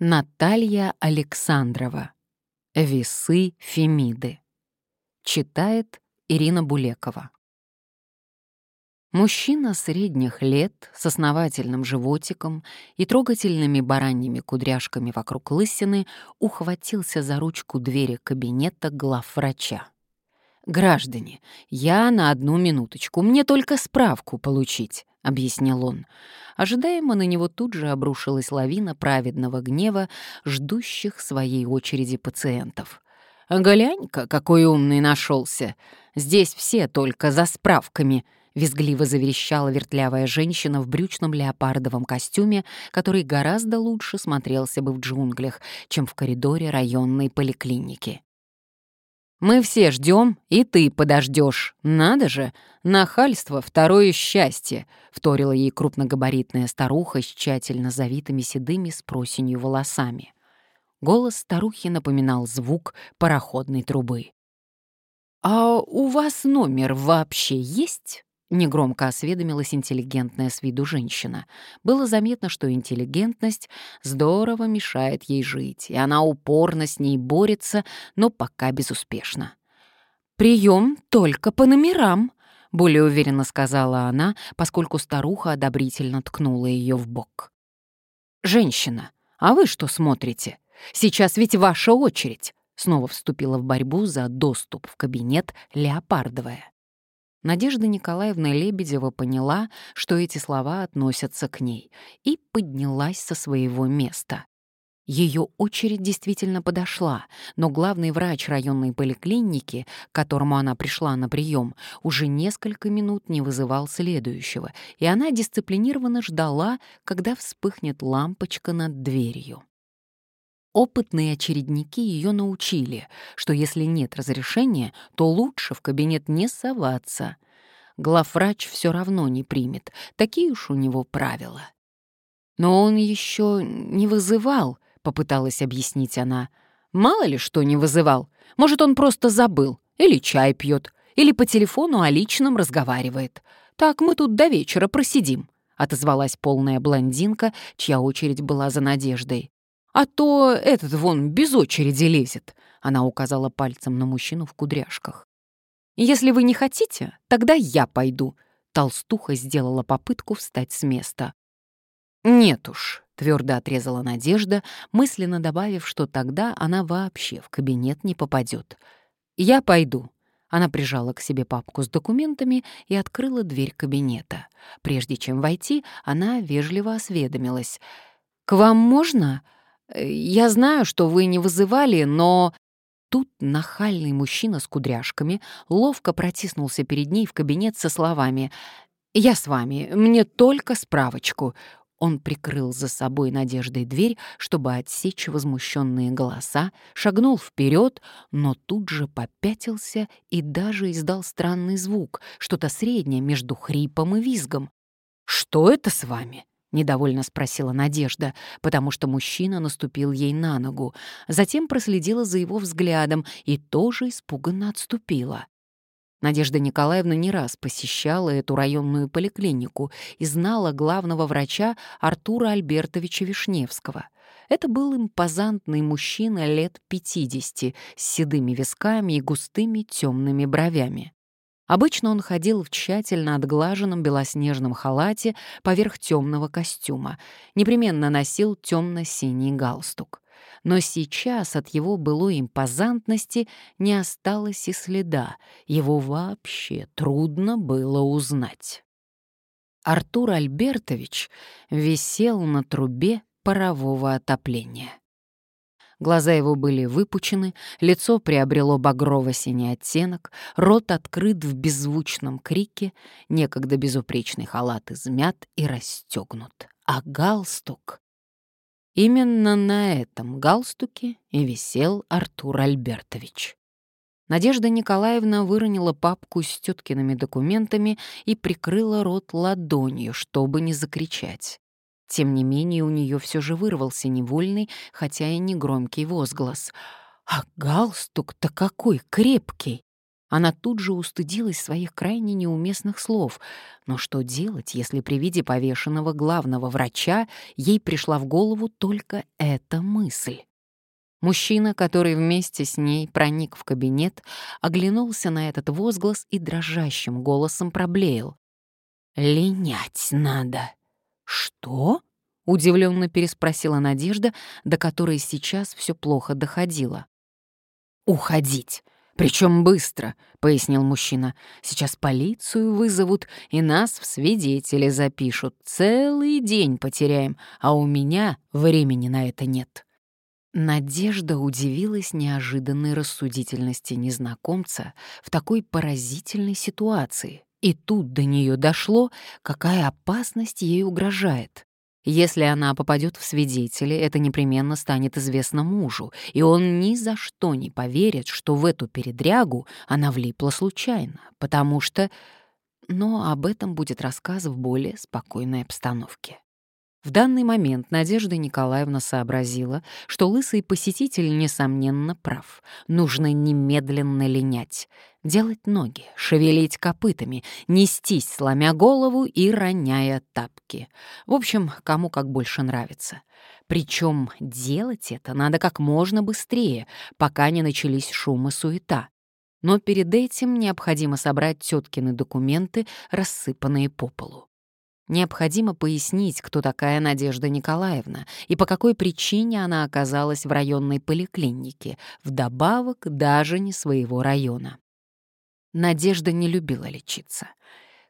Наталья Александрова. Весы Фемиды. Читает Ирина Булекова. Мужчина средних лет с основательным животиком и трогательными бараньими кудряшками вокруг лысины ухватился за ручку двери кабинета главврача. «Граждане, я на одну минуточку, мне только справку получить», — объяснил он. Ожидаемо на него тут же обрушилась лавина праведного гнева, ждущих своей очереди пациентов. «Глянь-ка, какой умный нашелся! Здесь все только за справками!» — визгливо заверещала вертлявая женщина в брючном леопардовом костюме, который гораздо лучше смотрелся бы в джунглях, чем в коридоре районной поликлиники. Мы все ждем, и ты подождешь. Надо же, нахальство — второе счастье», — вторила ей крупногабаритная старуха с тщательно завитыми седыми с просенью волосами. Голос старухи напоминал звук пароходной трубы. «А у вас номер вообще есть?» Негромко осведомилась интеллигентная с виду женщина. Было заметно, что интеллигентность здорово мешает ей жить, и она упорно с ней борется, но пока безуспешно. «Прием только по номерам», — более уверенно сказала она, поскольку старуха одобрительно ткнула ее в бок. «Женщина, а вы что смотрите? Сейчас ведь ваша очередь», — снова вступила в борьбу за доступ в кабинет Леопардовая. Надежда Николаевна Лебедева поняла, что эти слова относятся к ней, и поднялась со своего места. Ее очередь действительно подошла, но главный врач районной поликлиники, к которому она пришла на прием, уже несколько минут не вызывал следующего, и она дисциплинированно ждала, когда вспыхнет лампочка над дверью. Опытные очередники ее научили, что если нет разрешения, то лучше в кабинет не соваться. Главврач все равно не примет, такие уж у него правила. Но он еще не вызывал, попыталась объяснить она. Мало ли что не вызывал. Может, он просто забыл, или чай пьет, или по телефону о личном разговаривает. Так мы тут до вечера просидим, отозвалась полная блондинка, чья очередь была за надеждой. А то этот вон без очереди лезет. Она указала пальцем на мужчину в кудряшках. Если вы не хотите, тогда я пойду. Толстуха сделала попытку встать с места. Нет уж, твердо отрезала Надежда, мысленно добавив, что тогда она вообще в кабинет не попадет. Я пойду. Она прижала к себе папку с документами и открыла дверь кабинета. Прежде чем войти, она вежливо осведомилась. «К вам можно?» Э, «Я знаю, что вы не вызывали, но...» Тут нахальный мужчина с кудряшками ловко протиснулся перед ней в кабинет со словами «Я с вами, мне только справочку». Он прикрыл за собой надеждой дверь, чтобы отсечь возмущенные голоса, шагнул вперед, но тут же попятился и даже издал странный звук, что-то среднее между хрипом и визгом. «Что это с вами?» — недовольно спросила Надежда, потому что мужчина наступил ей на ногу, затем проследила за его взглядом и тоже испуганно отступила. Надежда Николаевна не раз посещала эту районную поликлинику и знала главного врача Артура Альбертовича Вишневского. Это был импозантный мужчина лет 50 с седыми висками и густыми темными бровями. Обычно он ходил в тщательно отглаженном белоснежном халате поверх темного костюма, непременно носил темно-синий галстук. Но сейчас от его былой импозантности не осталось и следа, его вообще трудно было узнать. Артур Альбертович висел на трубе парового отопления. Глаза его были выпучены, лицо приобрело багрово-синий оттенок, рот открыт в беззвучном крике, некогда безупречный халат измят и расстегнут. А галстук... Именно на этом галстуке и висел Артур Альбертович. Надежда Николаевна выронила папку с теткиными документами и прикрыла рот ладонью, чтобы не закричать. Тем не менее, у нее все же вырвался невольный, хотя и не громкий возглас. «А галстук-то какой крепкий!» Она тут же устыдилась своих крайне неуместных слов. Но что делать, если при виде повешенного главного врача ей пришла в голову только эта мысль? Мужчина, который вместе с ней проник в кабинет, оглянулся на этот возглас и дрожащим голосом проблеял. «Линять надо». «Что?» — удивленно переспросила Надежда, до которой сейчас все плохо доходило. «Уходить. Причем быстро», — пояснил мужчина. «Сейчас полицию вызовут и нас в свидетели запишут. Целый день потеряем, а у меня времени на это нет». Надежда удивилась неожиданной рассудительности незнакомца в такой поразительной ситуации. И тут до нее дошло, какая опасность ей угрожает. Если она попадет в свидетели, это непременно станет известно мужу, и он ни за что не поверит, что в эту передрягу она влипла случайно, потому что... Но об этом будет рассказ в более спокойной обстановке. В данный момент Надежда Николаевна сообразила, что лысый посетитель, несомненно, прав. Нужно немедленно линять, делать ноги, шевелить копытами, нестись, сломя голову и роняя тапки. В общем, кому как больше нравится. Причем делать это надо как можно быстрее, пока не начались шум и суета. Но перед этим необходимо собрать теткины документы, рассыпанные по полу. Необходимо пояснить, кто такая Надежда Николаевна и по какой причине она оказалась в районной поликлинике, вдобавок даже не своего района. Надежда не любила лечиться.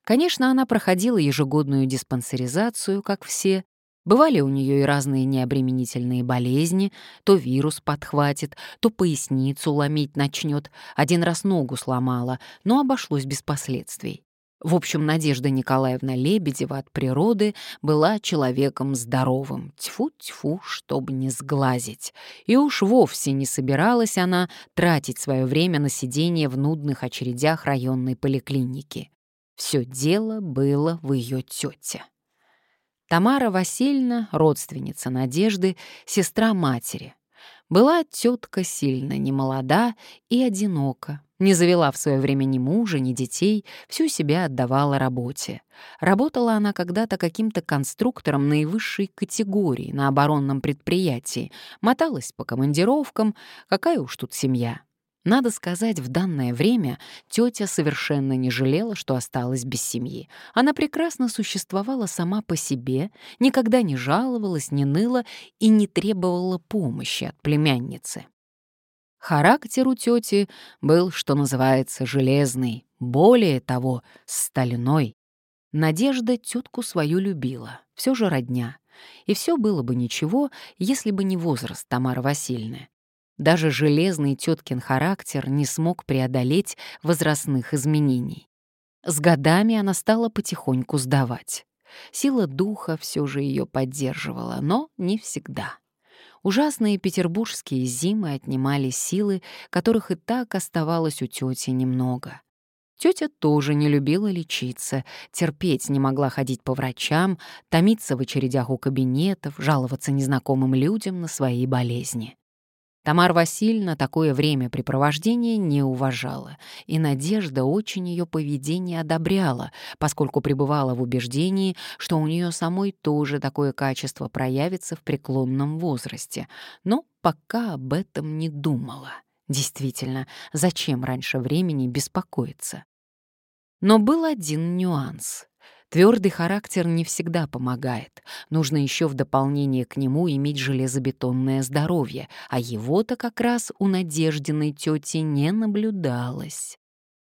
Конечно, она проходила ежегодную диспансеризацию, как все. Бывали у нее и разные необременительные болезни, то вирус подхватит, то поясницу ломить начнет, один раз ногу сломала, но обошлось без последствий. В общем, Надежда Николаевна Лебедева от природы была человеком здоровым, тьфу-тьфу, чтобы не сглазить. И уж вовсе не собиралась она тратить свое время на сидение в нудных очередях районной поликлиники. Все дело было в ее тете. Тамара Васильевна, родственница Надежды, сестра матери. Была тетка сильно немолода и одинока, не завела в свое время ни мужа, ни детей, всю себя отдавала работе. Работала она когда-то каким-то конструктором наивысшей категории на оборонном предприятии, моталась по командировкам, какая уж тут семья. Надо сказать, в данное время тетя совершенно не жалела, что осталась без семьи. Она прекрасно существовала сама по себе, никогда не жаловалась, не ныла и не требовала помощи от племянницы. Характер у тети был, что называется, железный, более того, стальной. Надежда тетку свою любила, все же родня. И все было бы ничего, если бы не возраст Тамары Васильевны. Даже железный теткин характер не смог преодолеть возрастных изменений. С годами она стала потихоньку сдавать. Сила духа все же ее поддерживала, но не всегда. Ужасные петербургские зимы отнимали силы, которых и так оставалось у тети немного. Тетя тоже не любила лечиться, терпеть не могла ходить по врачам, томиться в очередях у кабинетов, жаловаться незнакомым людям на свои болезни. Тамара Васильевна такое времяпрепровождение не уважала, и Надежда очень ее поведение одобряла, поскольку пребывала в убеждении, что у нее самой тоже такое качество проявится в преклонном возрасте, но пока об этом не думала. Действительно, зачем раньше времени беспокоиться? Но был один нюанс. Твердый характер не всегда помогает. Нужно еще в дополнение к нему иметь железобетонное здоровье, а его-то как раз у Надеждиной тети не наблюдалось.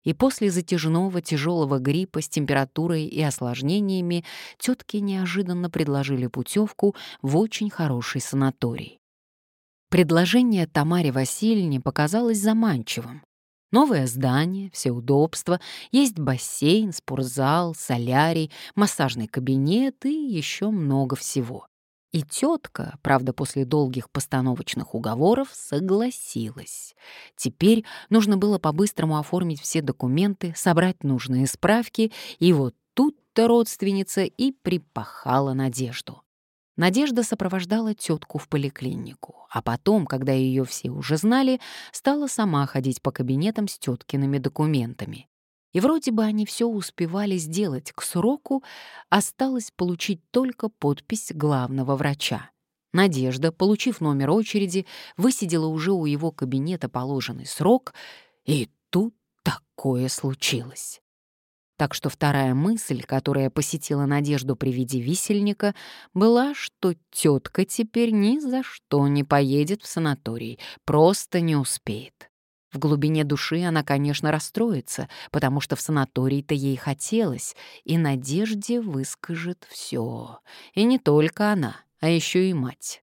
И после затяжного тяжелого гриппа с температурой и осложнениями тетки неожиданно предложили путевку в очень хороший санаторий. Предложение Тамаре Васильевне показалось заманчивым. Новое здание, все удобства, есть бассейн, спортзал, солярий, массажный кабинет и еще много всего. И тетка, правда, после долгих постановочных уговоров, согласилась. Теперь нужно было по-быстрому оформить все документы, собрать нужные справки, и вот тут-то родственница и припахала надежду. Надежда сопровождала тетку в поликлинику, а потом, когда ее все уже знали, стала сама ходить по кабинетам с теткиными документами. И вроде бы они все успевали сделать к сроку, осталось получить только подпись главного врача. Надежда, получив номер очереди, высидела уже у его кабинета положенный срок, и тут такое случилось. Так что вторая мысль, которая посетила Надежду при виде висельника, была, что тетка теперь ни за что не поедет в санаторий, просто не успеет. В глубине души она, конечно, расстроится, потому что в санаторий-то ей хотелось, и Надежде выскажет все. И не только она, а еще и мать.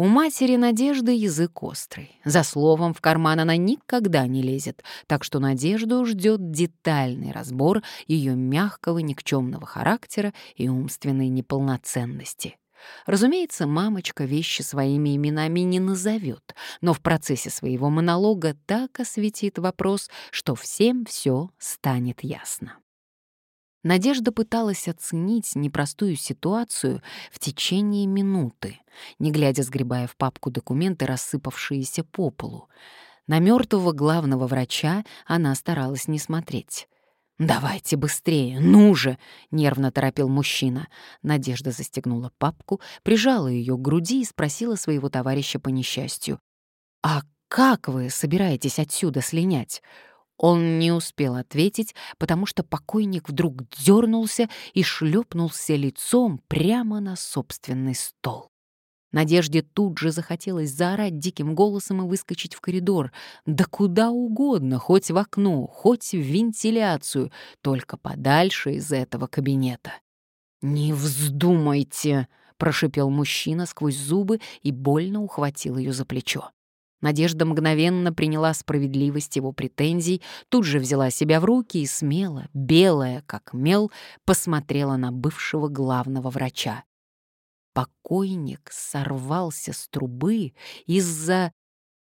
У матери Надежды язык острый. За словом в карман она никогда не лезет, так что Надежду ждет детальный разбор ее мягкого никчемного характера и умственной неполноценности. Разумеется, мамочка вещи своими именами не назовет, но в процессе своего монолога так осветит вопрос, что всем все станет ясно. Надежда пыталась оценить непростую ситуацию в течение минуты, не глядя сгребая в папку документы, рассыпавшиеся по полу. На мертвого главного врача она старалась не смотреть. «Давайте быстрее, ну же!» — нервно торопил мужчина. Надежда застегнула папку, прижала ее к груди и спросила своего товарища по несчастью. «А как вы собираетесь отсюда слинять?» Он не успел ответить, потому что покойник вдруг дернулся и шлепнулся лицом прямо на собственный стол. Надежде тут же захотелось заорать диким голосом и выскочить в коридор. Да куда угодно, хоть в окно, хоть в вентиляцию, только подальше из этого кабинета. «Не вздумайте!» — прошипел мужчина сквозь зубы и больно ухватил ее за плечо. Надежда мгновенно приняла справедливость его претензий, тут же взяла себя в руки и смело, белая, как мел, посмотрела на бывшего главного врача. Покойник сорвался с трубы из-за...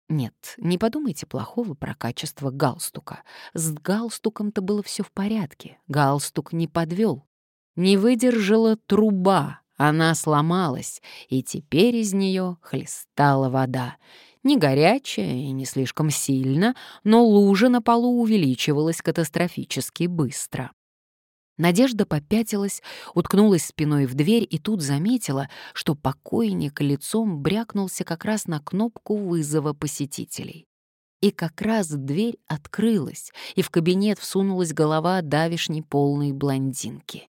Нет, не подумайте плохого про качество галстука. С галстуком-то было все в порядке. Галстук не подвел. Не выдержала труба, она сломалась, и теперь из нее хлестала вода. Не горячая и не слишком сильно, но лужа на полу увеличивалась катастрофически быстро. Надежда попятилась, уткнулась спиной в дверь и тут заметила, что покойник лицом брякнулся как раз на кнопку вызова посетителей. И как раз дверь открылась, и в кабинет всунулась голова давишней полной блондинки.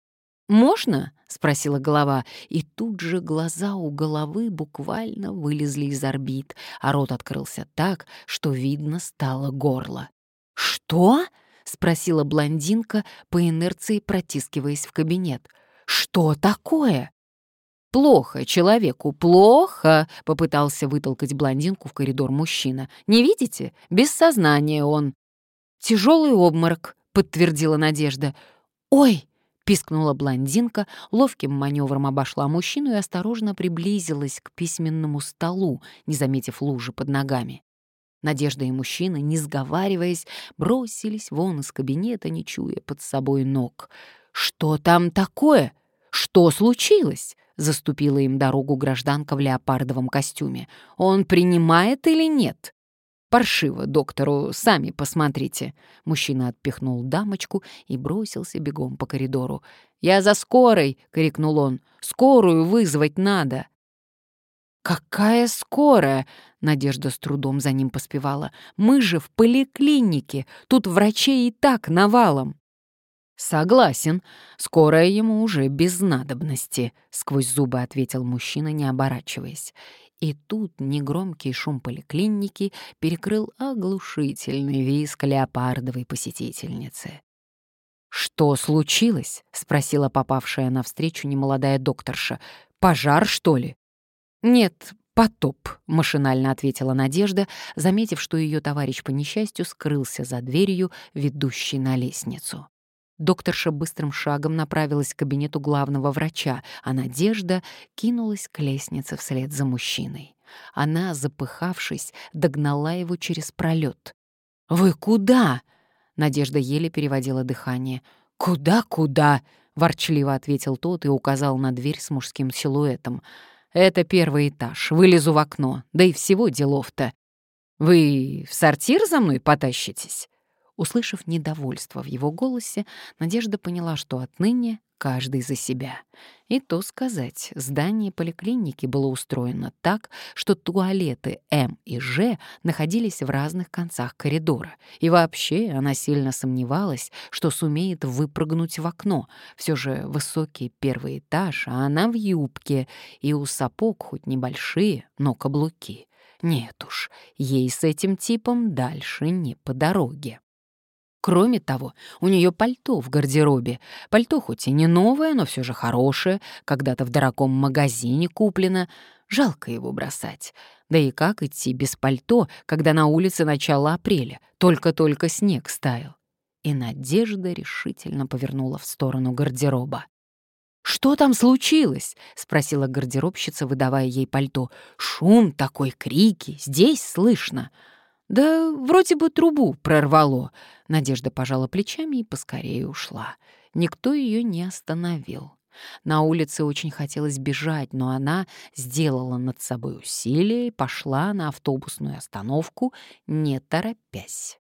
«Можно?» — спросила голова, и тут же глаза у головы буквально вылезли из орбит, а рот открылся так, что видно стало горло. «Что?» — спросила блондинка, по инерции протискиваясь в кабинет. «Что такое?» «Плохо человеку, плохо!» — попытался вытолкать блондинку в коридор мужчина. «Не видите? Без сознания он!» «Тяжелый обморок», — подтвердила Надежда. «Ой!» Пискнула блондинка, ловким маневром обошла мужчину и осторожно приблизилась к письменному столу, не заметив лужи под ногами. Надежда и мужчина, не сговариваясь, бросились вон из кабинета, не чуя под собой ног. «Что там такое? Что случилось?» — заступила им дорогу гражданка в леопардовом костюме. «Он принимает или нет?» Паршиво доктору, сами посмотрите». Мужчина отпихнул дамочку и бросился бегом по коридору. «Я за скорой!» — крикнул он. «Скорую вызвать надо!» «Какая скорая?» — Надежда с трудом за ним поспевала. «Мы же в поликлинике, тут врачей и так навалом». «Согласен, скорая ему уже без надобности», — сквозь зубы ответил мужчина, не оборачиваясь. И тут негромкий шум поликлиники перекрыл оглушительный визг леопардовой посетительницы. «Что случилось?» — спросила попавшая навстречу немолодая докторша. «Пожар, что ли?» «Нет, потоп», — машинально ответила Надежда, заметив, что ее товарищ по несчастью скрылся за дверью, ведущей на лестницу. Докторша быстрым шагом направилась к кабинету главного врача, а Надежда кинулась к лестнице вслед за мужчиной. Она, запыхавшись, догнала его через пролет. «Вы куда?» — Надежда еле переводила дыхание. «Куда-куда?» —— ворчливо ответил тот и указал на дверь с мужским силуэтом. «Это первый этаж. Вылезу в окно. Да и всего делов-то. Вы в сортир за мной потащитесь?» Услышав недовольство в его голосе, Надежда поняла, что отныне каждый за себя. И то сказать, здание поликлиники было устроено так, что туалеты М и Ж находились в разных концах коридора. И вообще она сильно сомневалась, что сумеет выпрыгнуть в окно. Все же высокий первый этаж, а она в юбке, и у сапог хоть небольшие, но каблуки. Нет уж, ей с этим типом дальше не по дороге. Кроме того, у нее пальто в гардеробе. Пальто хоть и не новое, но все же хорошее, когда-то в дорогом магазине куплено. Жалко его бросать. Да и как идти без пальто, когда на улице начало апреля, только-только снег стаял? И Надежда решительно повернула в сторону гардероба. «Что там случилось?» — спросила гардеробщица, выдавая ей пальто. «Шум такой, крики, здесь слышно». «Да вроде бы трубу прорвало». Надежда пожала плечами и поскорее ушла. Никто ее не остановил. На улице очень хотелось бежать, но она сделала над собой усилие и пошла на автобусную остановку, не торопясь.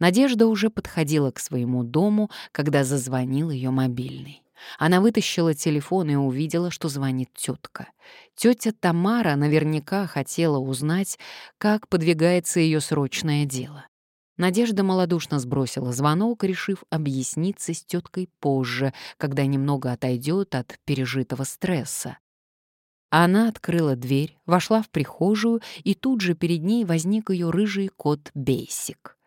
Надежда уже подходила к своему дому, когда зазвонил ее мобильный. Она вытащила телефон и увидела, что звонит тетка. Тетя Тамара наверняка хотела узнать, как подвигается ее срочное дело. Надежда малодушно сбросила звонок, решив объясниться с теткой позже, когда немного отойдет от пережитого стресса. Она открыла дверь, вошла в прихожую, и тут же перед ней возник ее рыжий кот Бейсик.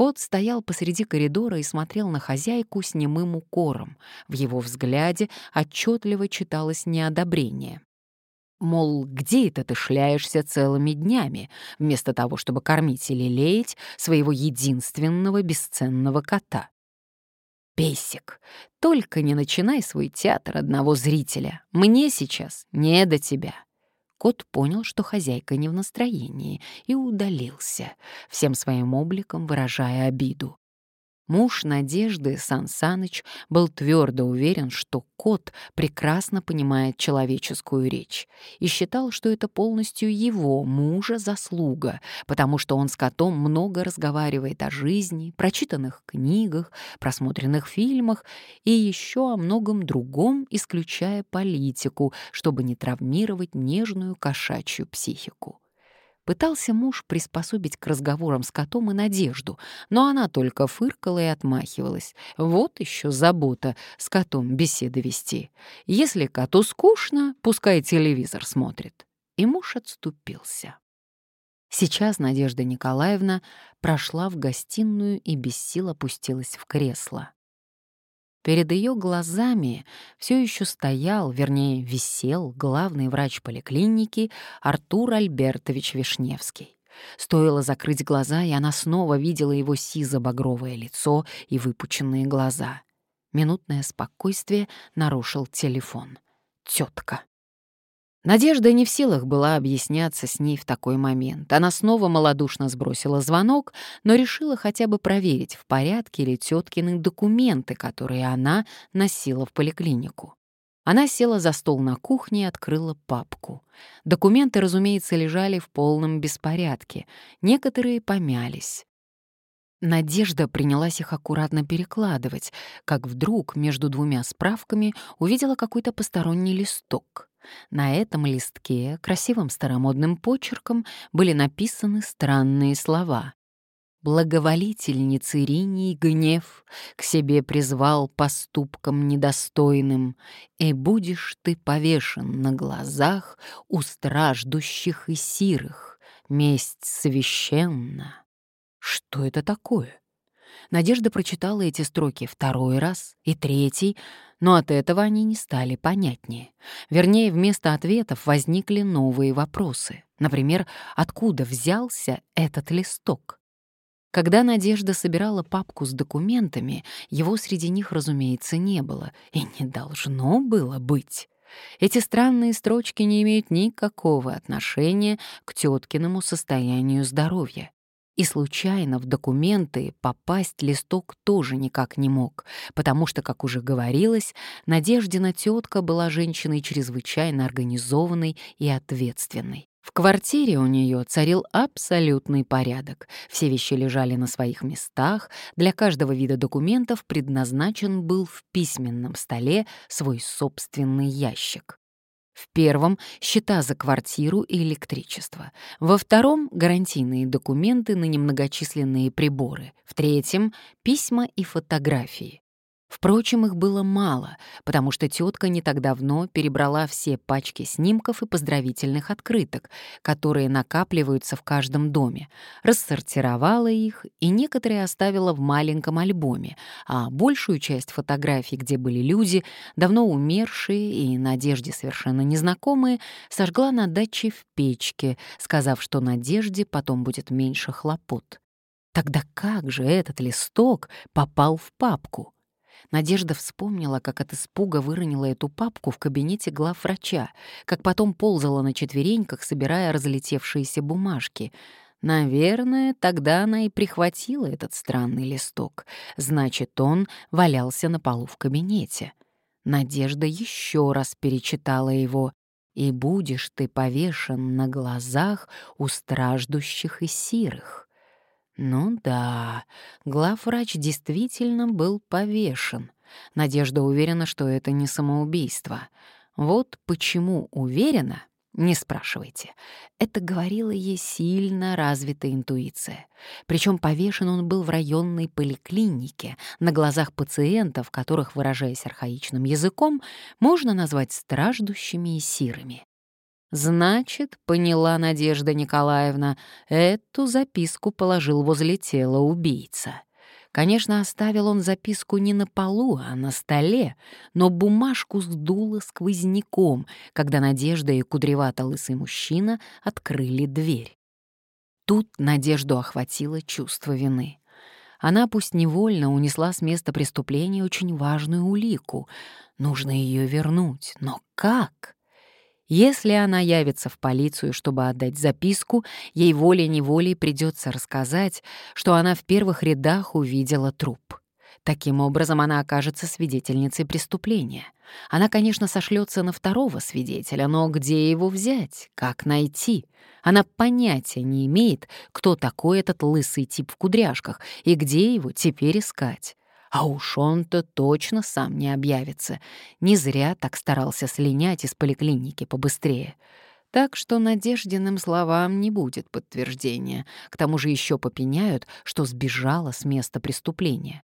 Кот стоял посреди коридора и смотрел на хозяйку с немым укором. В его взгляде отчетливо читалось неодобрение. Мол, где это ты шляешься целыми днями, вместо того, чтобы кормить или леять своего единственного бесценного кота? Песик, только не начинай свой театр одного зрителя. Мне сейчас не до тебя. Кот понял, что хозяйка не в настроении, и удалился, всем своим обликом выражая обиду. Муж Надежды, Сан Саныч, был твердо уверен, что кот прекрасно понимает человеческую речь и считал, что это полностью его, мужа, заслуга, потому что он с котом много разговаривает о жизни, прочитанных книгах, просмотренных фильмах и еще о многом другом, исключая политику, чтобы не травмировать нежную кошачью психику. Пытался муж приспособить к разговорам с котом и Надежду, но она только фыркала и отмахивалась. Вот еще забота с котом беседы вести. Если коту скучно, пускай телевизор смотрит. И муж отступился. Сейчас Надежда Николаевна прошла в гостиную и без сил опустилась в кресло. Перед ее глазами все еще стоял, вернее, висел главный врач поликлиники Артур Альбертович Вишневский. Стоило закрыть глаза, и она снова видела его сизо-багровое лицо и выпученные глаза. Минутное спокойствие нарушил телефон. Тетка. Надежда не в силах была объясняться с ней в такой момент. Она снова малодушно сбросила звонок, но решила хотя бы проверить, в порядке ли теткины документы, которые она носила в поликлинику. Она села за стол на кухне и открыла папку. Документы, разумеется, лежали в полном беспорядке. Некоторые помялись. Надежда принялась их аккуратно перекладывать, как вдруг между двумя справками увидела какой-то посторонний листок. На этом листке красивым старомодным почерком были написаны странные слова. «Благоволительницы Ринии гнев к себе призвал поступкам недостойным, и будешь ты повешен на глазах у страждущих и сирых, месть священна». Что это такое? Надежда прочитала эти строки второй раз и третий, но от этого они не стали понятнее. Вернее, вместо ответов возникли новые вопросы. Например, откуда взялся этот листок? Когда Надежда собирала папку с документами, его среди них, разумеется, не было и не должно было быть. Эти странные строчки не имеют никакого отношения к теткиному состоянию здоровья. И случайно в документы попасть листок тоже никак не мог, потому что, как уже говорилось, Надеждина тетка была женщиной чрезвычайно организованной и ответственной. В квартире у нее царил абсолютный порядок. Все вещи лежали на своих местах, для каждого вида документов предназначен был в письменном столе свой собственный ящик. В первом — счета за квартиру и электричество. Во втором — гарантийные документы на немногочисленные приборы. В третьем — письма и фотографии. Впрочем, их было мало, потому что тетка не так давно перебрала все пачки снимков и поздравительных открыток, которые накапливаются в каждом доме, рассортировала их и некоторые оставила в маленьком альбоме, а большую часть фотографий, где были люди, давно умершие и Надежде совершенно незнакомые, сожгла на даче в печке, сказав, что Надежде потом будет меньше хлопот. Тогда как же этот листок попал в папку? Надежда вспомнила, как от испуга выронила эту папку в кабинете главврача, как потом ползала на четвереньках, собирая разлетевшиеся бумажки. Наверное, тогда она и прихватила этот странный листок. Значит, он валялся на полу в кабинете. Надежда еще раз перечитала его. «И будешь ты повешен на глазах у страждущих и сирых». Ну да, главврач действительно был повешен. Надежда уверена, что это не самоубийство. Вот почему уверена, не спрашивайте. Это говорила ей сильно развитая интуиция. Причем повешен он был в районной поликлинике, на глазах пациентов, которых, выражаясь архаичным языком, можно назвать страждущими и сирыми. Значит, поняла Надежда Николаевна, эту записку положил возле тела убийца. Конечно, оставил он записку не на полу, а на столе, но бумажку сдуло сквозняком, когда Надежда и кудревато-лысый мужчина открыли дверь. Тут Надежду охватило чувство вины. Она пусть невольно унесла с места преступления очень важную улику. Нужно ее вернуть, но как? Если она явится в полицию, чтобы отдать записку, ей волей-неволей придется рассказать, что она в первых рядах увидела труп. Таким образом, она окажется свидетельницей преступления. Она, конечно, сошлется на второго свидетеля, но где его взять, как найти? Она понятия не имеет, кто такой этот лысый тип в кудряшках и где его теперь искать. А уж он-то точно сам не объявится. Не зря так старался слинять из поликлиники побыстрее. Так что надежденным словам не будет подтверждения. К тому же еще попеняют, что сбежала с места преступления.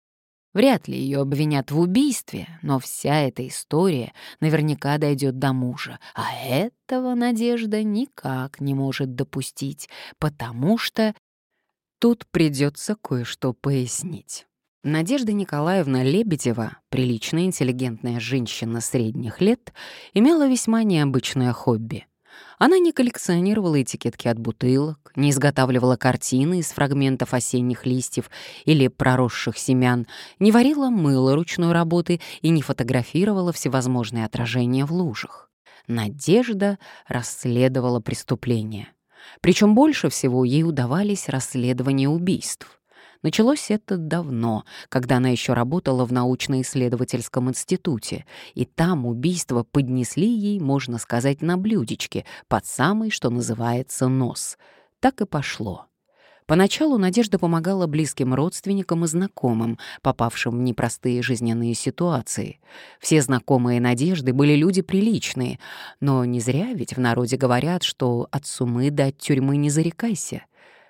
Вряд ли ее обвинят в убийстве, но вся эта история наверняка дойдет до мужа, а этого Надежда никак не может допустить, потому что тут придется кое-что пояснить. Надежда Николаевна Лебедева, приличная интеллигентная женщина средних лет, имела весьма необычное хобби. Она не коллекционировала этикетки от бутылок, не изготавливала картины из фрагментов осенних листьев или проросших семян, не варила мыло ручной работы и не фотографировала всевозможные отражения в лужах. Надежда расследовала преступления. Причем больше всего ей удавались расследования убийств. Началось это давно, когда она еще работала в научно-исследовательском институте, и там убийство поднесли ей, можно сказать, на блюдечке, под самый, что называется, нос. Так и пошло. Поначалу Надежда помогала близким родственникам и знакомым, попавшим в непростые жизненные ситуации. Все знакомые Надежды были люди приличные, но не зря ведь в народе говорят, что от сумы до тюрьмы не зарекайся.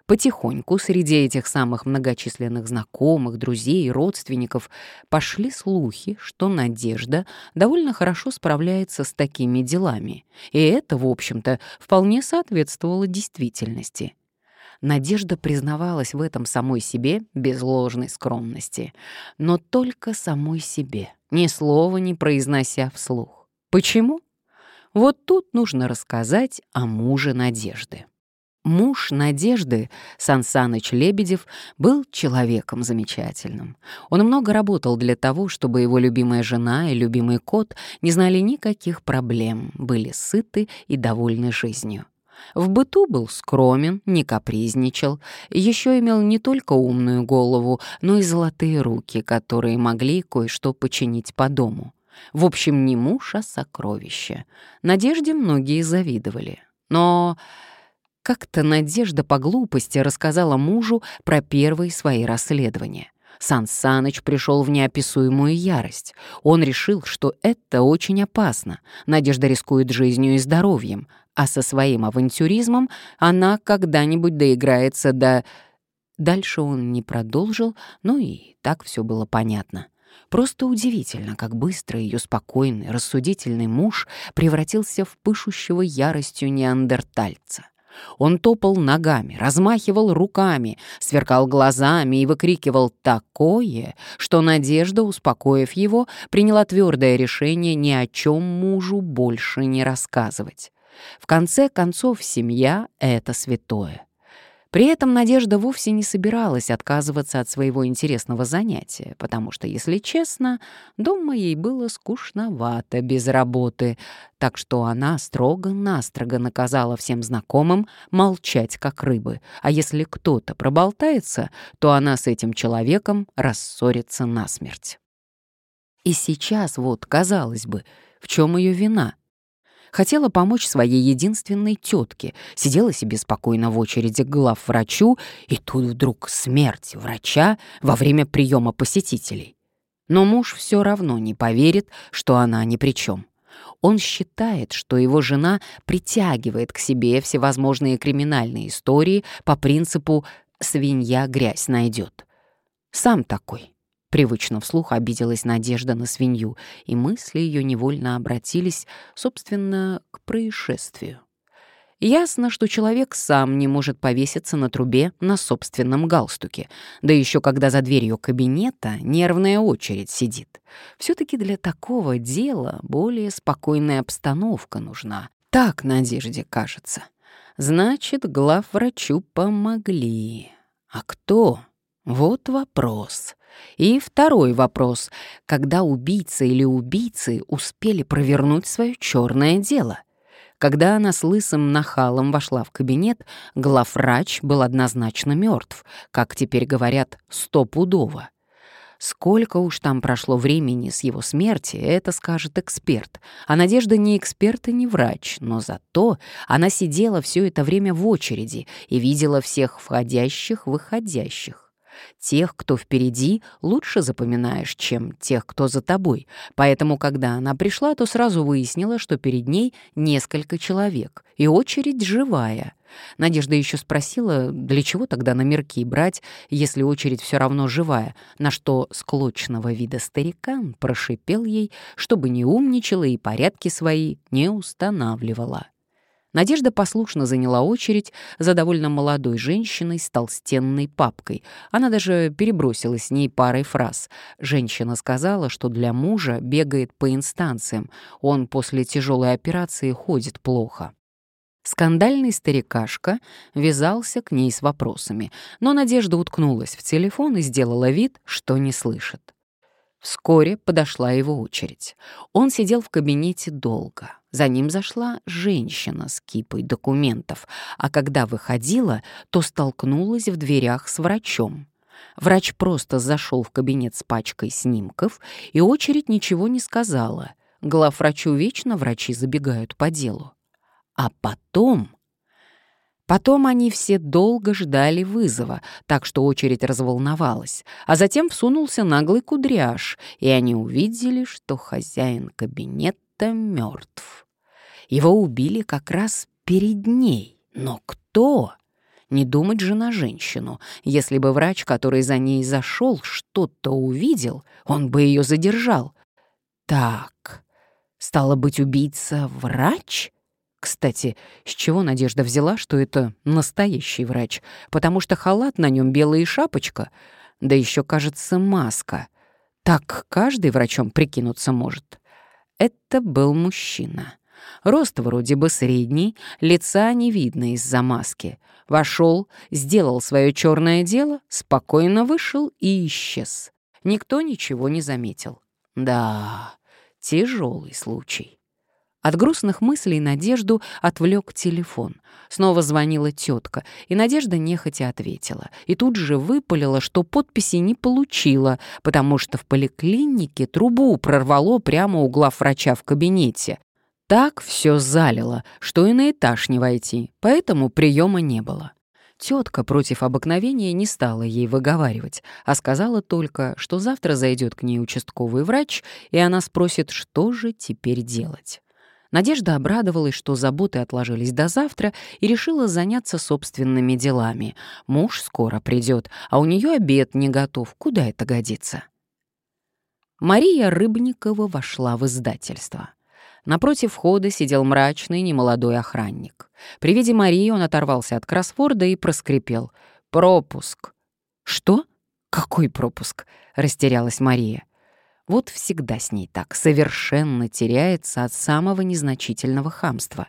Потихоньку среди этих самых многочисленных знакомых, друзей и родственников пошли слухи, что Надежда довольно хорошо справляется с такими делами. И это, в общем-то, вполне соответствовало действительности. Надежда признавалась в этом самой себе без ложной скромности, но только самой себе, ни слова не произнося вслух. Почему? Вот тут нужно рассказать о муже Надежды. Муж Надежды, Сансаныч Лебедев, был человеком замечательным. Он много работал для того, чтобы его любимая жена и любимый кот не знали никаких проблем, были сыты и довольны жизнью. В быту был скромен, не капризничал, еще имел не только умную голову, но и золотые руки, которые могли кое-что починить по дому. В общем, не муж, а сокровище. Надежде многие завидовали. Но как-то Надежда по глупости рассказала мужу про первые свои расследования. Сан Саныч пришел в неописуемую ярость. Он решил, что это очень опасно. Надежда рискует жизнью и здоровьем, а со своим авантюризмом она когда-нибудь доиграется до... Дальше он не продолжил, но и так все было понятно. Просто удивительно, как быстро ее спокойный, рассудительный муж превратился в пышущего яростью неандертальца. Он топал ногами, размахивал руками, сверкал глазами и выкрикивал такое, что Надежда, успокоив его, приняла твердое решение ни о чем мужу больше не рассказывать. В конце концов, семья — это святое. При этом Надежда вовсе не собиралась отказываться от своего интересного занятия, потому что, если честно, дома ей было скучновато без работы, так что она строго-настрого наказала всем знакомым молчать как рыбы, а если кто-то проболтается, то она с этим человеком рассорится насмерть. И сейчас вот, казалось бы, в чем ее вина — Хотела помочь своей единственной тетке, сидела себе спокойно в очереди к главврачу, и тут вдруг смерть врача во время приема посетителей. Но муж все равно не поверит, что она ни при чем. Он считает, что его жена притягивает к себе всевозможные криминальные истории по принципу «свинья грязь найдет». Сам такой. Привычно вслух обиделась Надежда на свинью, и мысли ее невольно обратились, собственно, к происшествию. Ясно, что человек сам не может повеситься на трубе на собственном галстуке, да еще когда за дверью кабинета нервная очередь сидит. Все-таки для такого дела более спокойная обстановка нужна. Так Надежде кажется. Значит, главврачу помогли. А кто? Вот вопрос. И второй вопрос. Когда убийца или убийцы успели провернуть свое черное дело? Когда она с лысым нахалом вошла в кабинет, главврач был однозначно мертв, как теперь говорят, стопудово. Сколько уж там прошло времени с его смерти, это скажет эксперт. А Надежда не эксперт и не врач, но зато она сидела все это время в очереди и видела всех входящих-выходящих. Тех, кто впереди, лучше запоминаешь, чем тех, кто за тобой. Поэтому, когда она пришла, то сразу выяснила, что перед ней несколько человек, и очередь живая. Надежда еще спросила, для чего тогда номерки брать, если очередь все равно живая, на что склочного вида старикан прошипел ей, чтобы не умничала и порядки свои не устанавливала. Надежда послушно заняла очередь за довольно молодой женщиной с толстенной папкой. Она даже перебросила с ней парой фраз. Женщина сказала, что для мужа бегает по инстанциям. Он после тяжелой операции ходит плохо. Скандальный старикашка вязался к ней с вопросами, но Надежда уткнулась в телефон и сделала вид, что не слышит. Вскоре подошла его очередь. Он сидел в кабинете долго. За ним зашла женщина с кипой документов, а когда выходила, то столкнулась в дверях с врачом. Врач просто зашел в кабинет с пачкой снимков, и очередь ничего не сказала. Главврачу вечно врачи забегают по делу. А потом Потом они все долго ждали вызова, так что очередь разволновалась, а затем всунулся наглый кудряш, и они увидели, что хозяин кабинета мертв. Его убили как раз перед ней. Но кто? Не думать же на женщину. Если бы врач, который за ней зашел, что-то увидел, он бы ее задержал. Так, стало быть, убийца — врач? Кстати, с чего Надежда взяла, что это настоящий врач? Потому что халат на нем белая шапочка, да еще, кажется, маска. Так каждый врачом прикинуться может. Это был мужчина. Рост вроде бы средний, лица не видно из-за маски. Вошел, сделал свое черное дело, спокойно вышел и исчез. Никто ничего не заметил. Да, тяжелый случай. От грустных мыслей Надежду отвлек телефон. Снова звонила тетка, и Надежда нехотя ответила. И тут же выпалила, что подписи не получила, потому что в поликлинике трубу прорвало прямо у главврача в кабинете. Так все залило, что и на этаж не войти, поэтому приема не было. Тетка против обыкновения не стала ей выговаривать, а сказала только, что завтра зайдет к ней участковый врач, и она спросит, что же теперь делать. Надежда обрадовалась, что заботы отложились до завтра, и решила заняться собственными делами. Муж скоро придет, а у нее обед не готов. Куда это годится? Мария Рыбникова вошла в издательство. Напротив входа сидел мрачный немолодой охранник. При виде Марии он оторвался от кроссворда и проскрипел. «Пропуск». «Что? Какой пропуск?» — растерялась Мария. Вот всегда с ней так, совершенно теряется от самого незначительного хамства.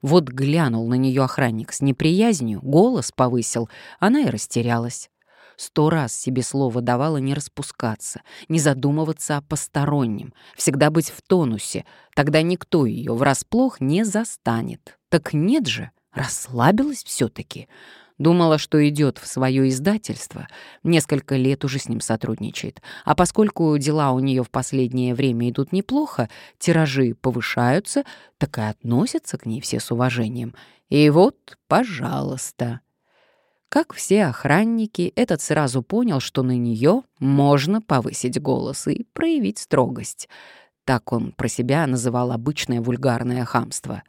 Вот глянул на нее охранник с неприязнью, голос повысил, она и растерялась. Сто раз себе слово давала не распускаться, не задумываться о постороннем, всегда быть в тонусе, тогда никто ее врасплох не застанет. Так нет же, расслабилась все-таки. Думала, что идет в свое издательство. Несколько лет уже с ним сотрудничает. А поскольку дела у нее в последнее время идут неплохо, тиражи повышаются, так и относятся к ней все с уважением. И вот, пожалуйста. Как все охранники, этот сразу понял, что на нее можно повысить голос и проявить строгость. Так он про себя называл обычное вульгарное хамство.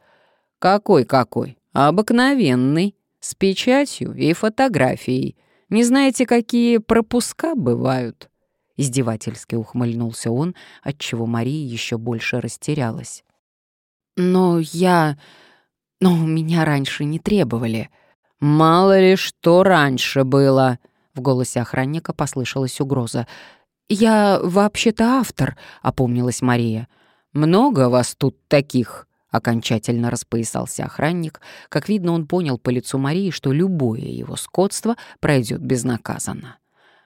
«Какой-какой? Обыкновенный!» с печатью и фотографией. Не знаете, какие пропуска бывают?» Издевательски ухмыльнулся он, отчего Мария еще больше растерялась. «Но я... Но меня раньше не требовали». «Мало ли что раньше было», — в голосе охранника послышалась угроза. «Я вообще-то автор», — опомнилась Мария. «Много вас тут таких?» Окончательно распоясался охранник. Как видно, он понял по лицу Марии, что любое его скотство пройдет безнаказанно.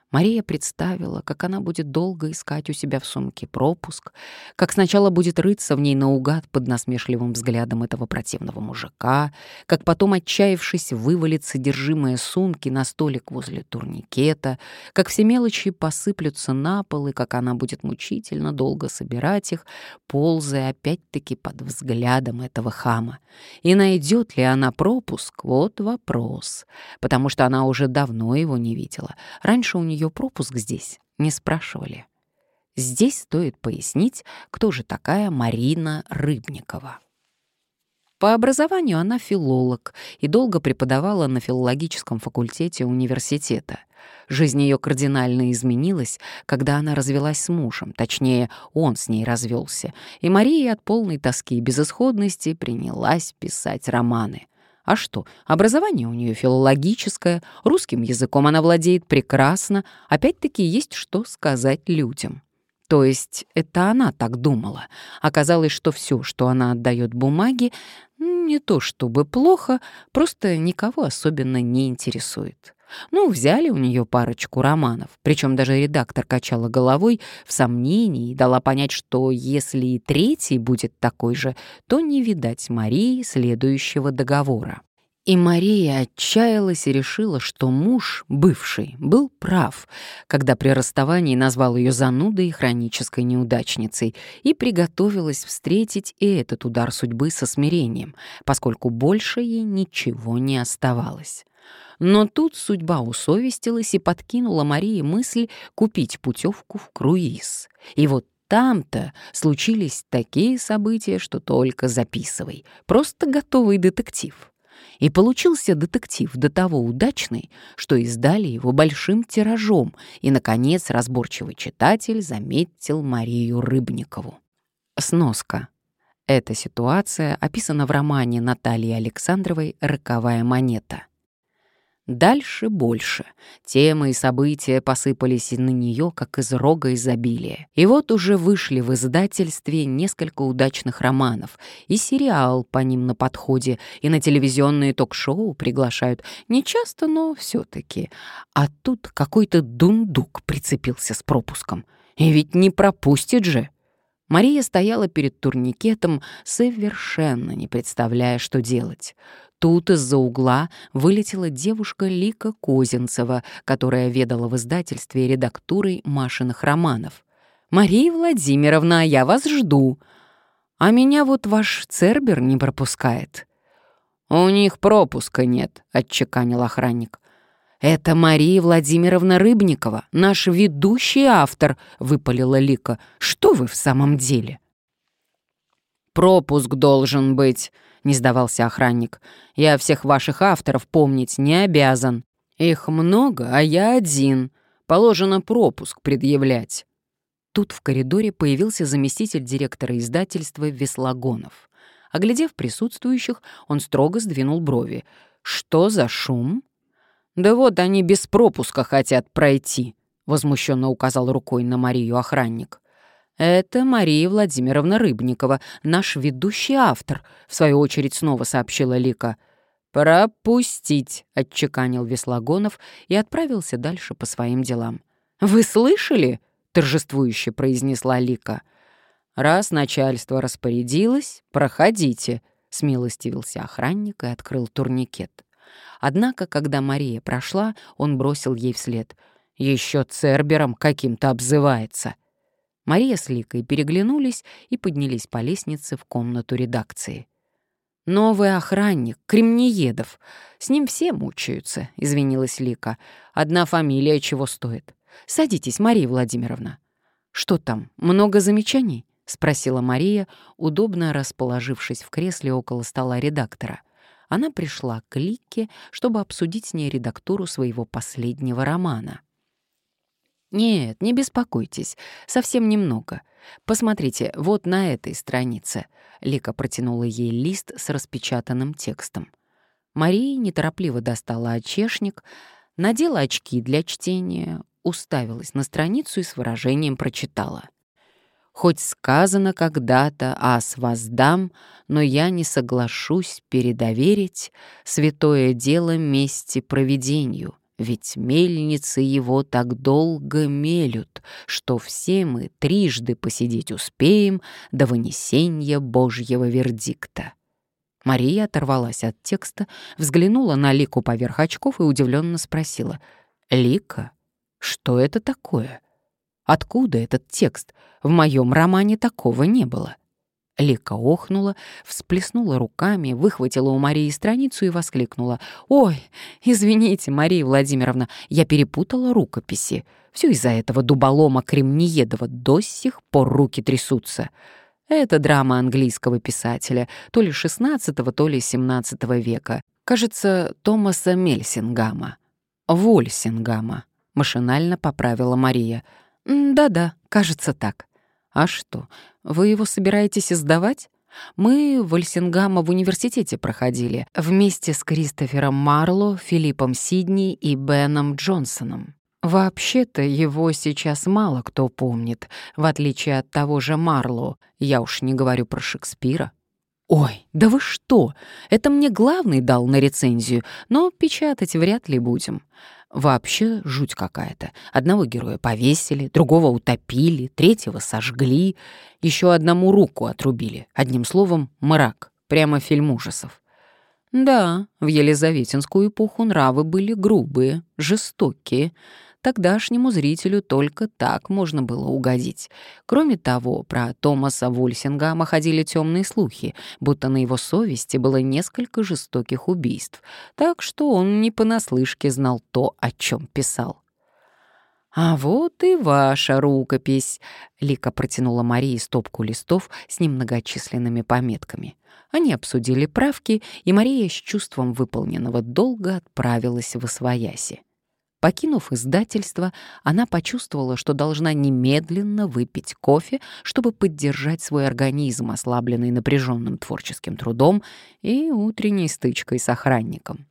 Мария представила, как она будет долго искать у себя в сумке пропуск, как сначала будет рыться в ней наугад под насмешливым взглядом этого противного мужика, как потом, отчаявшись, вывалит содержимое сумки на столик возле турникета, как все мелочи посыплются на пол, и как она будет мучительно долго собирать их, ползая опять-таки под взглядом этого хама. И найдет ли она пропуск — вот вопрос, потому что она уже давно его не видела. Раньше у нее ее пропуск здесь не спрашивали. Здесь стоит пояснить, кто же такая Марина Рыбникова. По образованию она филолог и долго преподавала на филологическом факультете университета. Жизнь ее кардинально изменилась, когда она развелась с мужем, точнее, он с ней развелся, и Мария от полной тоски и безысходности принялась писать романы — а что, образование у нее филологическое, русским языком она владеет прекрасно, опять-таки есть что сказать людям. То есть это она так думала. Оказалось, что все, что она отдает бумаге, не то чтобы плохо, просто никого особенно не интересует. Ну, взяли у нее парочку романов, причем даже редактор качала головой в сомнении и дала понять, что если и третий будет такой же, то не видать Марии следующего договора. И Мария отчаялась и решила, что муж, бывший, был прав, когда при расставании назвал ее занудой и хронической неудачницей, и приготовилась встретить и этот удар судьбы со смирением, поскольку больше ей ничего не оставалось. Но тут судьба усовестилась и подкинула Марии мысль купить путевку в круиз. И вот там-то случились такие события, что только записывай. Просто готовый детектив. И получился детектив до того удачный, что издали его большим тиражом, и, наконец, разборчивый читатель заметил Марию Рыбникову. Сноска. Эта ситуация описана в романе Натальи Александровой «Роковая монета». Дальше больше. Темы и события посыпались на нее, как из рога изобилия. И вот уже вышли в издательстве несколько удачных романов, и сериал по ним на подходе, и на телевизионные ток-шоу приглашают. Не часто, но все-таки. А тут какой-то дундук прицепился с пропуском. И ведь не пропустит же. Мария стояла перед турникетом, совершенно не представляя, что делать. Тут из-за угла вылетела девушка Лика Козинцева, которая ведала в издательстве редактурой Машиных романов. «Мария Владимировна, я вас жду. А меня вот ваш Цербер не пропускает». «У них пропуска нет», — отчеканил охранник. «Это Мария Владимировна Рыбникова, наш ведущий автор», — выпалила Лика. «Что вы в самом деле?» «Пропуск должен быть», — не сдавался охранник. «Я всех ваших авторов помнить не обязан. Их много, а я один. Положено пропуск предъявлять». Тут в коридоре появился заместитель директора издательства Веслагонов. Оглядев присутствующих, он строго сдвинул брови. «Что за шум?» «Да вот они без пропуска хотят пройти», — возмущенно указал рукой на Марию охранник. «Это Мария Владимировна Рыбникова, наш ведущий автор», — в свою очередь снова сообщила Лика. «Пропустить», — отчеканил Веслагонов и отправился дальше по своим делам. «Вы слышали?» — торжествующе произнесла Лика. «Раз начальство распорядилось, проходите», — смилостивился охранник и открыл турникет. Однако, когда Мария прошла, он бросил ей вслед. «Еще Цербером каким-то обзывается». Мария с Ликой переглянулись и поднялись по лестнице в комнату редакции. «Новый охранник, Кремниедов. С ним все мучаются», — извинилась Лика. «Одна фамилия чего стоит. Садитесь, Мария Владимировна». «Что там, много замечаний?» — спросила Мария, удобно расположившись в кресле около стола редактора она пришла к Лике, чтобы обсудить с ней редактуру своего последнего романа. «Нет, не беспокойтесь, совсем немного. Посмотрите, вот на этой странице». Лика протянула ей лист с распечатанным текстом. Мария неторопливо достала очешник, надела очки для чтения, уставилась на страницу и с выражением прочитала — Хоть сказано когда-то «Ас воздам», но я не соглашусь передоверить святое дело мести провидению, ведь мельницы его так долго мелют, что все мы трижды посидеть успеем до вынесения Божьего вердикта. Мария оторвалась от текста, взглянула на Лику поверх очков и удивленно спросила, «Лика, что это такое?» Откуда этот текст? В моем романе такого не было. Лика охнула, всплеснула руками, выхватила у Марии страницу и воскликнула. «Ой, извините, Мария Владимировна, я перепутала рукописи. Все из-за этого дуболома Кремниедова до сих пор руки трясутся. Это драма английского писателя, то ли XVI, то ли XVII века. Кажется, Томаса Мельсингама. Вольсингама», — машинально поправила Мария — «Да-да, кажется так. А что, вы его собираетесь издавать?» Мы в Альсингама в университете проходили вместе с Кристофером Марло, Филиппом Сидни и Беном Джонсоном. Вообще-то его сейчас мало кто помнит, в отличие от того же Марло, я уж не говорю про Шекспира. «Ой, да вы что? Это мне главный дал на рецензию, но печатать вряд ли будем. Вообще жуть какая-то. Одного героя повесили, другого утопили, третьего сожгли, еще одному руку отрубили. Одним словом, мрак. Прямо фильм ужасов. Да, в Елизаветинскую эпоху нравы были грубые, жестокие, Тогдашнему зрителю только так можно было угодить. Кроме того, про Томаса Вульсингама ходили темные слухи, будто на его совести было несколько жестоких убийств, так что он не понаслышке знал то, о чем писал. «А вот и ваша рукопись», — Лика протянула Марии стопку листов с немногочисленными пометками. Они обсудили правки, и Мария с чувством выполненного долга отправилась в Освояси. Покинув издательство, она почувствовала, что должна немедленно выпить кофе, чтобы поддержать свой организм, ослабленный напряженным творческим трудом и утренней стычкой с охранником.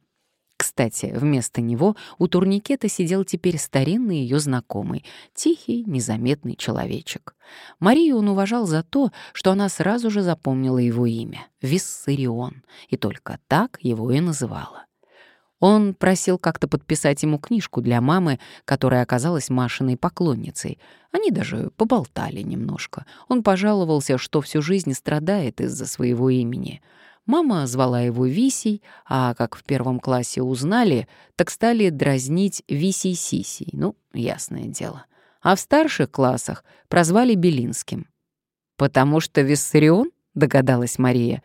Кстати, вместо него у турникета сидел теперь старинный ее знакомый, тихий, незаметный человечек. Марию он уважал за то, что она сразу же запомнила его имя — Виссарион, и только так его и называла. Он просил как-то подписать ему книжку для мамы, которая оказалась Машиной поклонницей. Они даже поболтали немножко. Он пожаловался, что всю жизнь страдает из-за своего имени. Мама звала его Висей, а как в первом классе узнали, так стали дразнить Висей-Сисей. Ну, ясное дело. А в старших классах прозвали Белинским. «Потому что Виссарион?» — догадалась Мария.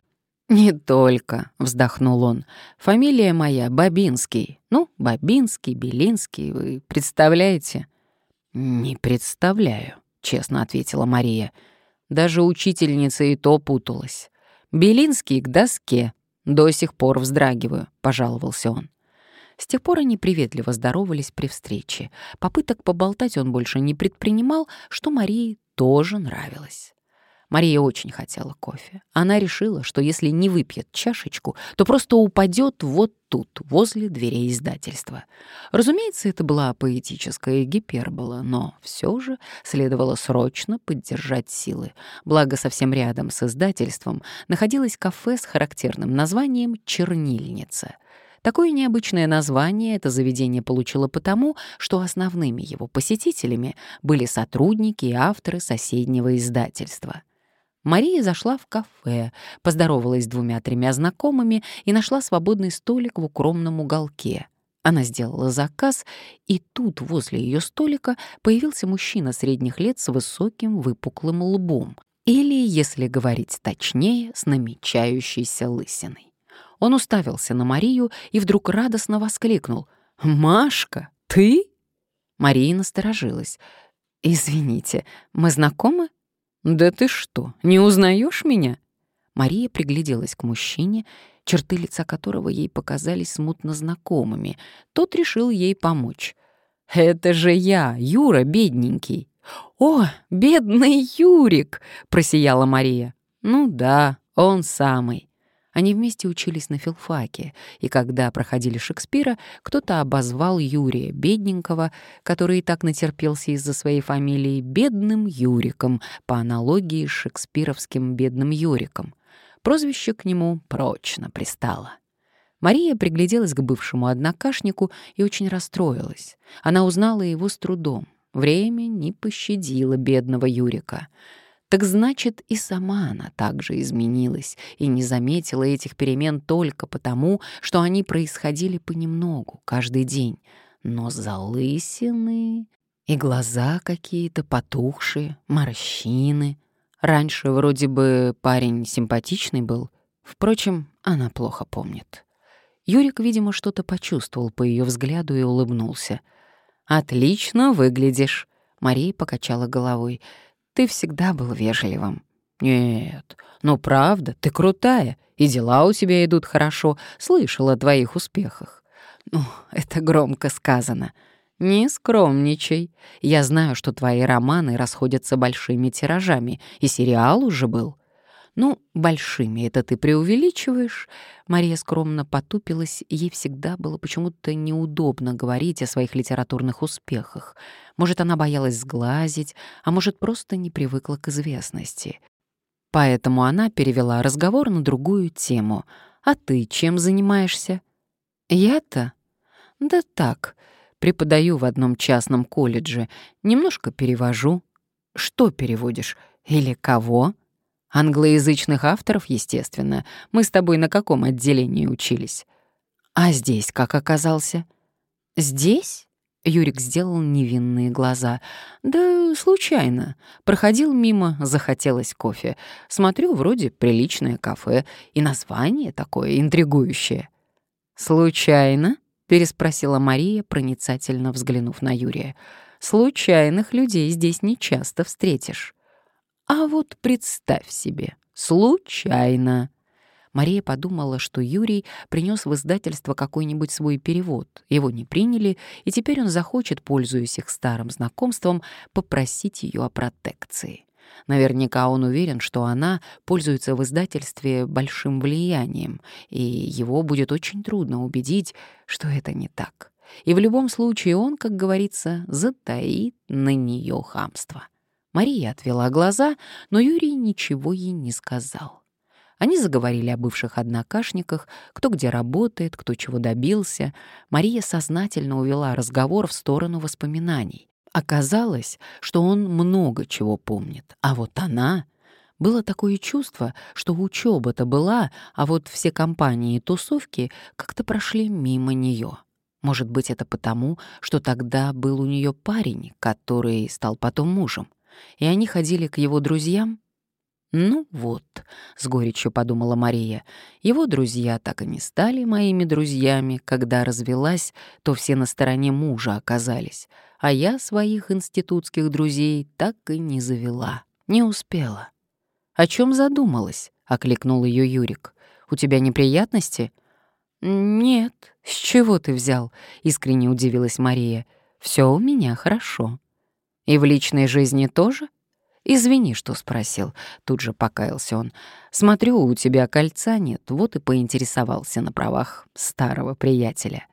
«Не только», — вздохнул он. «Фамилия моя Бабинский. Ну, Бабинский, Белинский, вы представляете?» «Не представляю», — честно ответила Мария. Даже учительница и то путалась. «Белинский к доске. До сих пор вздрагиваю», — пожаловался он. С тех пор они приветливо здоровались при встрече. Попыток поболтать он больше не предпринимал, что Марии тоже нравилось. Мария очень хотела кофе. Она решила, что если не выпьет чашечку, то просто упадет вот тут, возле дверей издательства. Разумеется, это была поэтическая гипербола, но все же следовало срочно поддержать силы. Благо, совсем рядом с издательством находилось кафе с характерным названием «Чернильница». Такое необычное название это заведение получило потому, что основными его посетителями были сотрудники и авторы соседнего издательства. Мария зашла в кафе, поздоровалась с двумя-тремя знакомыми и нашла свободный столик в укромном уголке. Она сделала заказ, и тут возле ее столика появился мужчина средних лет с высоким выпуклым лбом, или, если говорить точнее, с намечающейся лысиной. Он уставился на Марию и вдруг радостно воскликнул. «Машка, ты?» Мария насторожилась. «Извините, мы знакомы?» «Да ты что, не узнаешь меня?» Мария пригляделась к мужчине, черты лица которого ей показались смутно знакомыми. Тот решил ей помочь. «Это же я, Юра, бедненький». «О, бедный Юрик!» — просияла Мария. «Ну да, он самый. Они вместе учились на филфаке, и когда проходили Шекспира, кто-то обозвал Юрия Бедненького, который и так натерпелся из-за своей фамилии, бедным Юриком, по аналогии с шекспировским бедным Юриком. Прозвище к нему прочно пристало. Мария пригляделась к бывшему однокашнику и очень расстроилась. Она узнала его с трудом. Время не пощадило бедного Юрика — так значит, и сама она также изменилась и не заметила этих перемен только потому, что они происходили понемногу, каждый день. Но залысины и глаза какие-то потухшие, морщины. Раньше вроде бы парень симпатичный был. Впрочем, она плохо помнит. Юрик, видимо, что-то почувствовал по ее взгляду и улыбнулся. «Отлично выглядишь», — Мария покачала головой. Ты всегда был вежливым». «Нет, ну правда, ты крутая, и дела у тебя идут хорошо. Слышала о твоих успехах». «Ну, это громко сказано. Не скромничай. Я знаю, что твои романы расходятся большими тиражами, и сериал уже был. «Ну, большими это ты преувеличиваешь». Мария скромно потупилась, ей всегда было почему-то неудобно говорить о своих литературных успехах. Может, она боялась сглазить, а может, просто не привыкла к известности. Поэтому она перевела разговор на другую тему. «А ты чем занимаешься?» «Я-то?» «Да так, преподаю в одном частном колледже, немножко перевожу». «Что переводишь? Или кого?» Англоязычных авторов, естественно. Мы с тобой на каком отделении учились? А здесь как оказался? Здесь? Юрик сделал невинные глаза. «Да случайно. Проходил мимо, захотелось кофе. Смотрю, вроде приличное кафе, и название такое интригующее». «Случайно?» — переспросила Мария, проницательно взглянув на Юрия. «Случайных людей здесь не часто встретишь». А вот представь себе, случайно. Мария подумала, что Юрий принес в издательство какой-нибудь свой перевод. Его не приняли, и теперь он захочет, пользуясь их старым знакомством, попросить ее о протекции. Наверняка он уверен, что она пользуется в издательстве большим влиянием, и его будет очень трудно убедить, что это не так. И в любом случае он, как говорится, затаит на нее хамство. Мария отвела глаза, но Юрий ничего ей не сказал. Они заговорили о бывших однокашниках, кто где работает, кто чего добился. Мария сознательно увела разговор в сторону воспоминаний. Оказалось, что он много чего помнит, а вот она... Было такое чувство, что учеба-то была, а вот все компании и тусовки как-то прошли мимо нее. Может быть, это потому, что тогда был у нее парень, который стал потом мужем, и они ходили к его друзьям? «Ну вот», — с горечью подумала Мария, «его друзья так и не стали моими друзьями. Когда развелась, то все на стороне мужа оказались, а я своих институтских друзей так и не завела, не успела». «О чем задумалась?» — окликнул ее Юрик. «У тебя неприятности?» «Нет, с чего ты взял?» — искренне удивилась Мария. Все у меня хорошо». «И в личной жизни тоже?» «Извини, что спросил», — тут же покаялся он. «Смотрю, у тебя кольца нет, вот и поинтересовался на правах старого приятеля».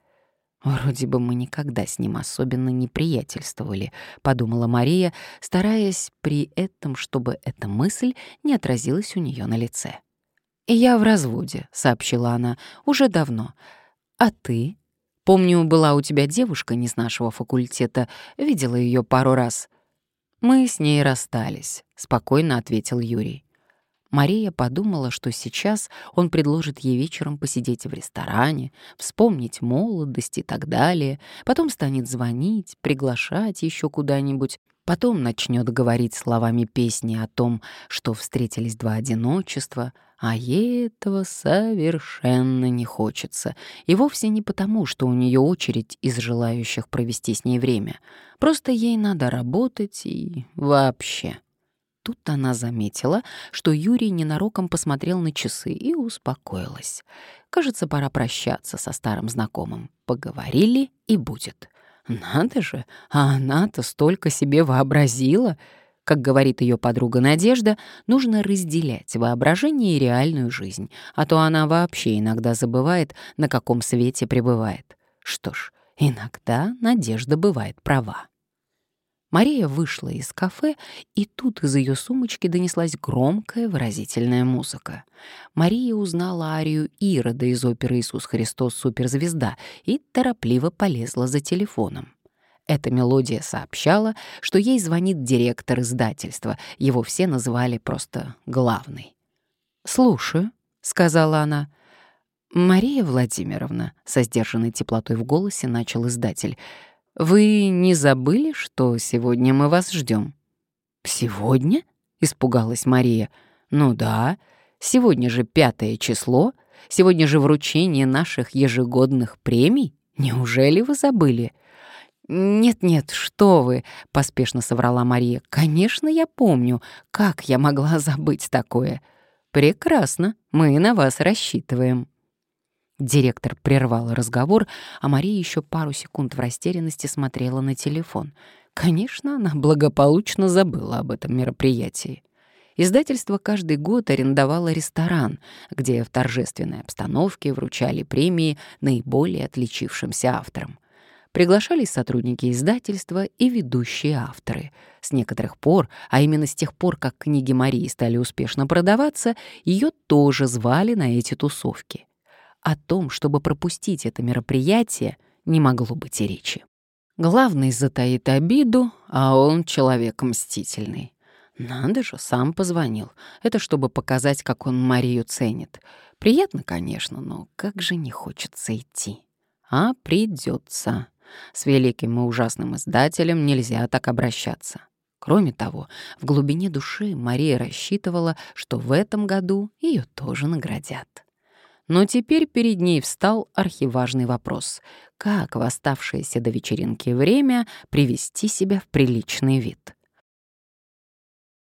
«Вроде бы мы никогда с ним особенно не приятельствовали», — подумала Мария, стараясь при этом, чтобы эта мысль не отразилась у нее на лице. «Я в разводе», — сообщила она, — «уже давно. А ты? Помню, была у тебя девушка не с нашего факультета, видела ее пару раз». «Мы с ней расстались», — спокойно ответил Юрий. Мария подумала, что сейчас он предложит ей вечером посидеть в ресторане, вспомнить молодость и так далее, потом станет звонить, приглашать еще куда-нибудь, потом начнет говорить словами песни о том, что встретились два одиночества, а ей этого совершенно не хочется, и вовсе не потому, что у нее очередь из желающих провести с ней время, просто ей надо работать и вообще. Тут она заметила, что Юрий ненароком посмотрел на часы и успокоилась. Кажется, пора прощаться со старым знакомым. Поговорили и будет. Надо же, а она-то столько себе вообразила. Как говорит ее подруга Надежда, нужно разделять воображение и реальную жизнь, а то она вообще иногда забывает, на каком свете пребывает. Что ж, иногда Надежда бывает права. Мария вышла из кафе, и тут из ее сумочки донеслась громкая выразительная музыка. Мария узнала арию Ирода из оперы «Иисус Христос. Суперзвезда» и торопливо полезла за телефоном. Эта мелодия сообщала, что ей звонит директор издательства, его все называли просто «главный». «Слушаю», — сказала она. «Мария Владимировна», — со сдержанной теплотой в голосе начал издатель, — вы не забыли, что сегодня мы вас ждем? Сегодня? испугалась Мария. Ну да, сегодня же пятое число, сегодня же вручение наших ежегодных премий. Неужели вы забыли? «Нет-нет, что вы!» — поспешно соврала Мария. «Конечно, я помню. Как я могла забыть такое?» «Прекрасно. Мы на вас рассчитываем». Директор прервал разговор, а Мария еще пару секунд в растерянности смотрела на телефон. Конечно, она благополучно забыла об этом мероприятии. Издательство каждый год арендовало ресторан, где в торжественной обстановке вручали премии наиболее отличившимся авторам. Приглашались сотрудники издательства и ведущие авторы. С некоторых пор, а именно с тех пор, как книги Марии стали успешно продаваться, ее тоже звали на эти тусовки. О том, чтобы пропустить это мероприятие, не могло быть и речи. Главный затаит обиду, а он человек мстительный. Надо же, сам позвонил. Это чтобы показать, как он Марию ценит. Приятно, конечно, но как же не хочется идти. А придется. С великим и ужасным издателем нельзя так обращаться. Кроме того, в глубине души Мария рассчитывала, что в этом году ее тоже наградят. Но теперь перед ней встал архиважный вопрос. Как в оставшееся до вечеринки время привести себя в приличный вид?